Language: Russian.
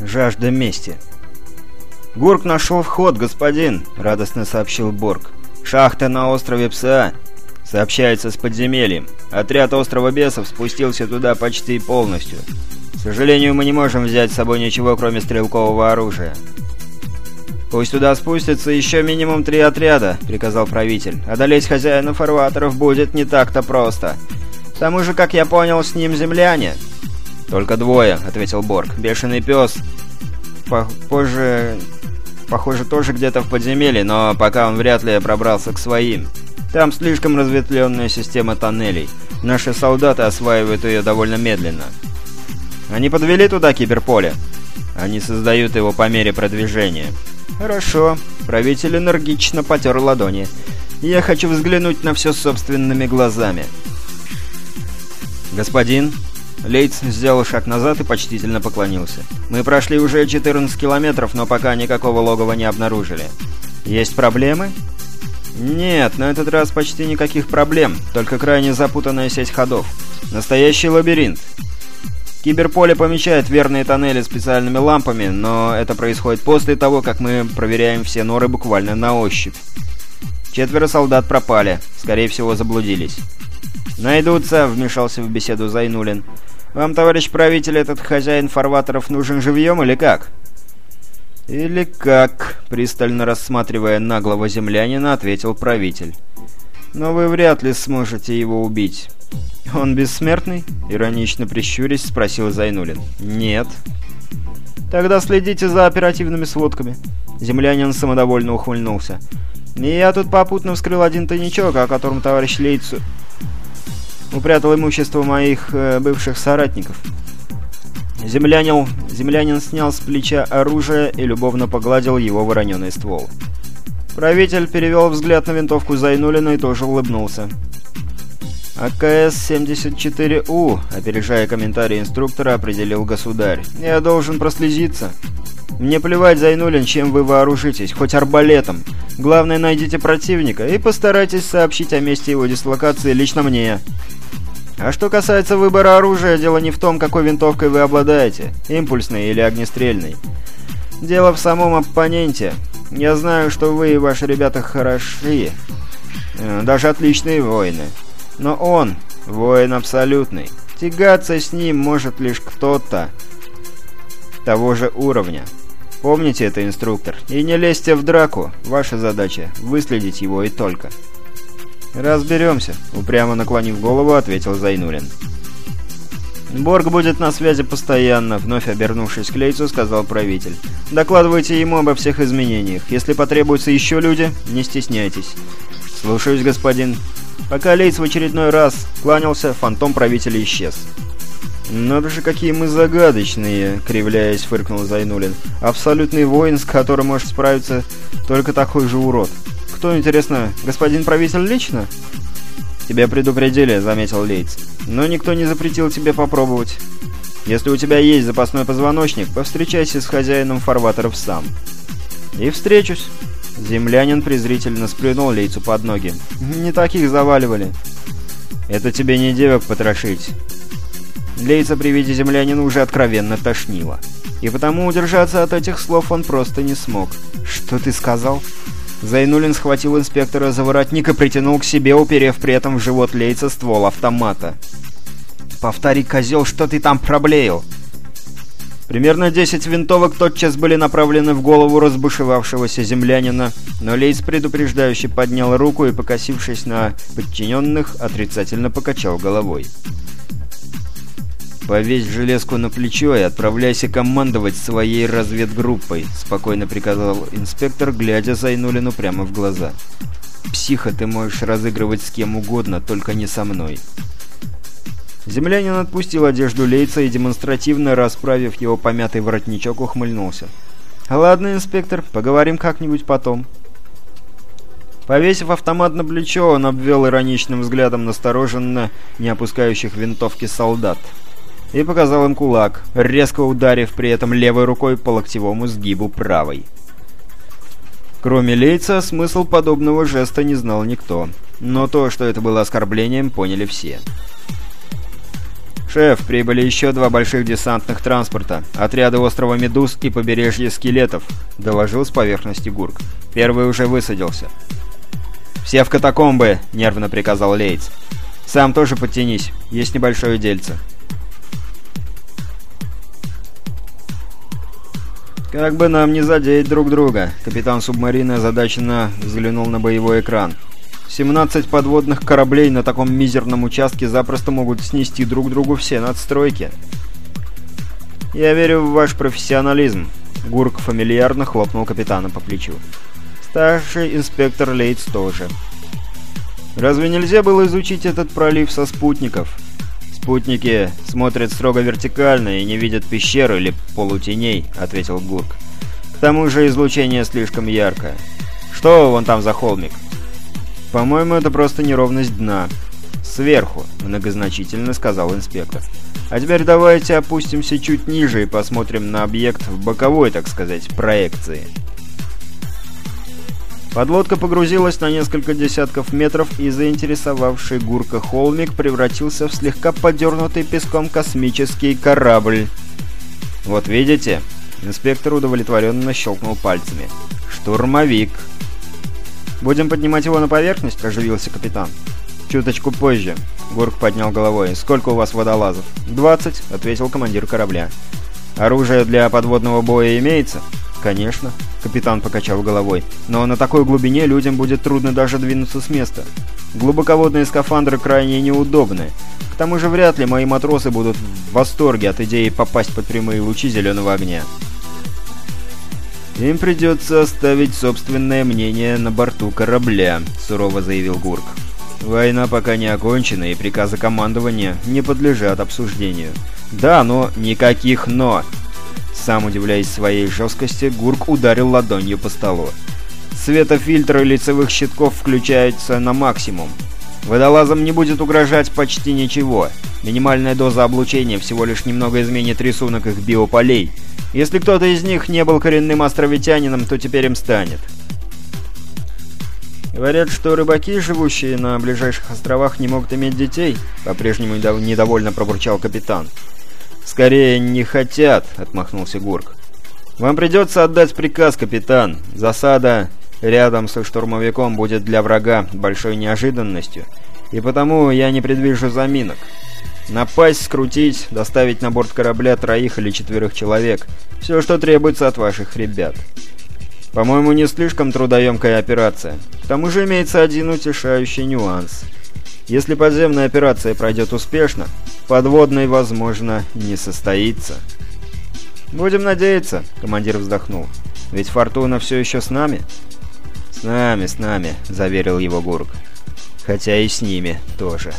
Жажда мести. «Гурк нашел вход, господин», — радостно сообщил Борг. «Шахта на острове Пса. Сообщается с подземельем. Отряд острова бесов спустился туда почти полностью. К сожалению, мы не можем взять с собой ничего, кроме стрелкового оружия». «Пусть туда спустятся еще минимум три отряда», — приказал правитель. «Одолеть хозяина фарватеров будет не так-то просто. К тому же, как я понял, с ним земляне». «Только двое», — ответил Борг. «Бешеный пес. Позже Похоже, тоже где-то в подземелье, но пока он вряд ли пробрался к своим. Там слишком разветвленная система тоннелей. Наши солдаты осваивают ее довольно медленно. Они подвели туда киберполе? Они создают его по мере продвижения. Хорошо. Правитель энергично потер ладони. Я хочу взглянуть на все собственными глазами. Господин, Лейтс сделал шаг назад и почтительно поклонился. «Мы прошли уже 14 километров, но пока никакого логова не обнаружили. Есть проблемы?» «Нет, на этот раз почти никаких проблем, только крайне запутанная сеть ходов. Настоящий лабиринт. Киберполе помечает верные тоннели специальными лампами, но это происходит после того, как мы проверяем все норы буквально на ощупь. Четверо солдат пропали, скорее всего заблудились. «Найдутся», — вмешался в беседу Зайнулин. «Вам, товарищ правитель, этот хозяин фарватеров нужен живьем или как?» «Или как?» — пристально рассматривая наглого землянина, ответил правитель. «Но вы вряд ли сможете его убить». «Он бессмертный?» — иронично прищурясь, спросил Зайнулин. «Нет». «Тогда следите за оперативными сводками». Землянин самодовольно ухмыльнулся. «И я тут попутно вскрыл один тайничок, о котором товарищ Лейцу упрятал имущество моих э, бывших соратников. Землянин, землянин снял с плеча оружие и любовно погладил его вороненый ствол. Правитель перевел взгляд на винтовку Зайнулина и тоже улыбнулся. «АКС-74У», опережая комментарий инструктора, определил государь. «Я должен прослезиться. Мне плевать, Зайнулин, чем вы вооружитесь, хоть арбалетом. Главное, найдите противника и постарайтесь сообщить о месте его дислокации лично мне». А что касается выбора оружия, дело не в том, какой винтовкой вы обладаете, импульсной или огнестрельной. Дело в самом оппоненте. Я знаю, что вы и ваши ребята хороши, э, даже отличные воины. Но он воин абсолютный. Тягаться с ним может лишь кто-то того же уровня. Помните это, инструктор. И не лезьте в драку. Ваша задача — выследить его и только. «Разберемся», — упрямо наклонив голову, ответил Зайнулин. «Борг будет на связи постоянно», — вновь обернувшись к Лейцу, сказал правитель. «Докладывайте ему обо всех изменениях. Если потребуются еще люди, не стесняйтесь». «Слушаюсь, господин». Пока Лейц в очередной раз кланялся, фантом правителя исчез. «Надо же, какие мы загадочные!» — кривляясь, фыркнул Зайнулин. «Абсолютный воин, с которым может справиться только такой же урод». Кто, интересно, господин правитель лично?» «Тебя предупредили», — заметил Лейтс. «Но никто не запретил тебе попробовать. Если у тебя есть запасной позвоночник, повстречайся с хозяином фарватеров сам». «И встречусь». Землянин презрительно сплюнул Лейцу под ноги. «Не таких заваливали». «Это тебе не девок потрошить». Лейца при виде землянина уже откровенно тошнило. И потому удержаться от этих слов он просто не смог. «Что ты сказал?» Зайнулин схватил инспектора за воротник и притянул к себе, уперев при этом в живот лейца ствол автомата. «Повтори, козел, что ты там проблеял?» Примерно 10 винтовок тотчас были направлены в голову разбушевавшегося землянина, но Лейс предупреждающе поднял руку и, покосившись на подчиненных, отрицательно покачал головой. «Повесь железку на плечо и отправляйся командовать своей разведгруппой», — спокойно приказал инспектор, глядя Зайнулину прямо в глаза. «Психа ты можешь разыгрывать с кем угодно, только не со мной». Землянин отпустил одежду Лейца и, демонстративно расправив его помятый воротничок, ухмыльнулся. «Ладно, инспектор, поговорим как-нибудь потом». Повесив автомат на плечо, он обвел ироничным взглядом настороженно не опускающих винтовки солдат и показал им кулак, резко ударив при этом левой рукой по локтевому сгибу правой. Кроме Лейца, смысл подобного жеста не знал никто, но то, что это было оскорблением, поняли все. «Шеф, прибыли еще два больших десантных транспорта, отряды острова Медуз и побережье Скелетов», — доложил с поверхности Гурк. «Первый уже высадился». «Все в катакомбы!» — нервно приказал Лейтс. «Сам тоже подтянись, есть небольшое дельце». «Как бы нам не задеть друг друга», — капитан субмарины озадаченно взглянул на боевой экран. 17 подводных кораблей на таком мизерном участке запросто могут снести друг другу все надстройки. «Я верю в ваш профессионализм», — Гурк фамильярно хлопнул капитана по плечу. «Старший инспектор Лейтс тоже». «Разве нельзя было изучить этот пролив со спутников?» «Спутники смотрят строго вертикально и не видят пещер или полутеней», — ответил Гурк. «К тому же излучение слишком яркое. Что вон там за холмик?» «По-моему, это просто неровность дна. Сверху», — многозначительно сказал инспектор. «А теперь давайте опустимся чуть ниже и посмотрим на объект в боковой, так сказать, проекции». Подлодка погрузилась на несколько десятков метров, и заинтересовавший Гурка холмик превратился в слегка подернутый песком космический корабль. «Вот видите?» Инспектор удовлетворенно щелкнул пальцами. «Штурмовик!» «Будем поднимать его на поверхность?» – оживился капитан. «Чуточку позже». Гурк поднял головой. «Сколько у вас водолазов?» «Двадцать», — ответил командир корабля. «Оружие для подводного боя имеется?» «Конечно», — капитан покачал головой. «Но на такой глубине людям будет трудно даже двинуться с места. Глубоководные скафандры крайне неудобны. К тому же вряд ли мои матросы будут в восторге от идеи попасть под прямые лучи зеленого огня». «Им придется оставить собственное мнение на борту корабля», — сурово заявил Гурк. «Война пока не окончена, и приказы командования не подлежат обсуждению». «Да, но никаких «но». Сам удивляясь своей жесткости, Гурк ударил ладонью по столу. Светофильтры лицевых щитков включаются на максимум. Водолазам не будет угрожать почти ничего. Минимальная доза облучения всего лишь немного изменит рисунок их биополей. Если кто-то из них не был коренным островитянином, то теперь им станет. Говорят, что рыбаки, живущие на ближайших островах, не могут иметь детей, по-прежнему недовольно пробурчал капитан. «Скорее, не хотят», — отмахнулся Гурк. «Вам придется отдать приказ, капитан. Засада рядом со штурмовиком будет для врага большой неожиданностью, и потому я не предвижу заминок. Напасть, скрутить, доставить на борт корабля троих или четверых человек — все, что требуется от ваших ребят. По-моему, не слишком трудоемкая операция. К тому же имеется один утешающий нюанс — если подземная операция пройдет успешно, подводной, возможно, не состоится. «Будем надеяться», — командир вздохнул. «Ведь Фортуна все еще с нами?» «С нами, с нами», — заверил его Гурк. «Хотя и с ними тоже».